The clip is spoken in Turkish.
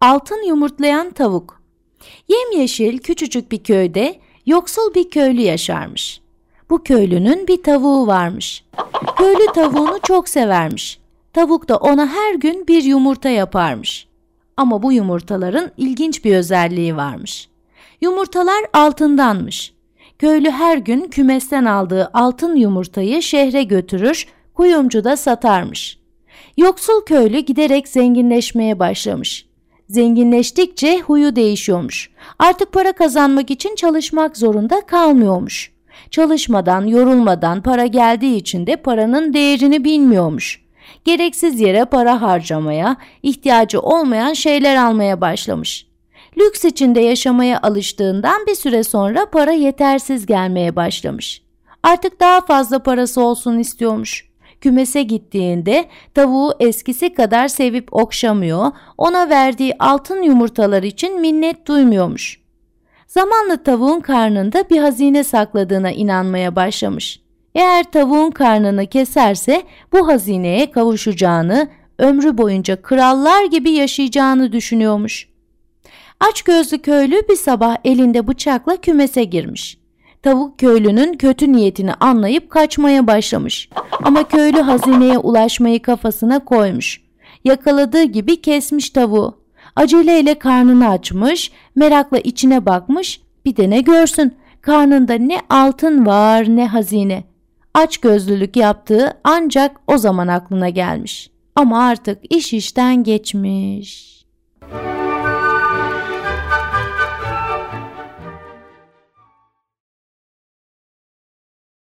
Altın yumurtlayan tavuk. Yemyeşil küçücük bir köyde yoksul bir köylü yaşarmış. Bu köylünün bir tavuğu varmış. Köylü tavuğunu çok severmiş. Tavuk da ona her gün bir yumurta yaparmış. Ama bu yumurtaların ilginç bir özelliği varmış. Yumurtalar altındanmış. Köylü her gün kümesten aldığı altın yumurtayı şehre götürür, kuyumcuda satarmış. Yoksul köylü giderek zenginleşmeye başlamış. Zenginleştikçe huyu değişiyormuş. Artık para kazanmak için çalışmak zorunda kalmıyormuş. Çalışmadan, yorulmadan para geldiği için de paranın değerini bilmiyormuş. Gereksiz yere para harcamaya, ihtiyacı olmayan şeyler almaya başlamış. Lüks içinde yaşamaya alıştığından bir süre sonra para yetersiz gelmeye başlamış. Artık daha fazla parası olsun istiyormuş. Kümese gittiğinde tavuğu eskisi kadar sevip okşamıyor, ona verdiği altın yumurtalar için minnet duymuyormuş. Zamanla tavuğun karnında bir hazine sakladığına inanmaya başlamış. Eğer tavuğun karnını keserse bu hazineye kavuşacağını, ömrü boyunca krallar gibi yaşayacağını düşünüyormuş. Aç gözlü köylü bir sabah elinde bıçakla kümese girmiş. Tavuk köylünün kötü niyetini anlayıp kaçmaya başlamış. Ama köylü hazineye ulaşmayı kafasına koymuş. Yakaladığı gibi kesmiş tavuğu. Aceleyle karnını açmış, merakla içine bakmış, bir de ne görsün, karnında ne altın var ne hazine. Aç gözlülük yaptığı ancak o zaman aklına gelmiş. Ama artık iş işten geçmiş.